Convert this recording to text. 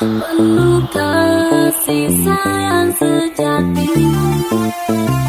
melukai si sayang sejatimu.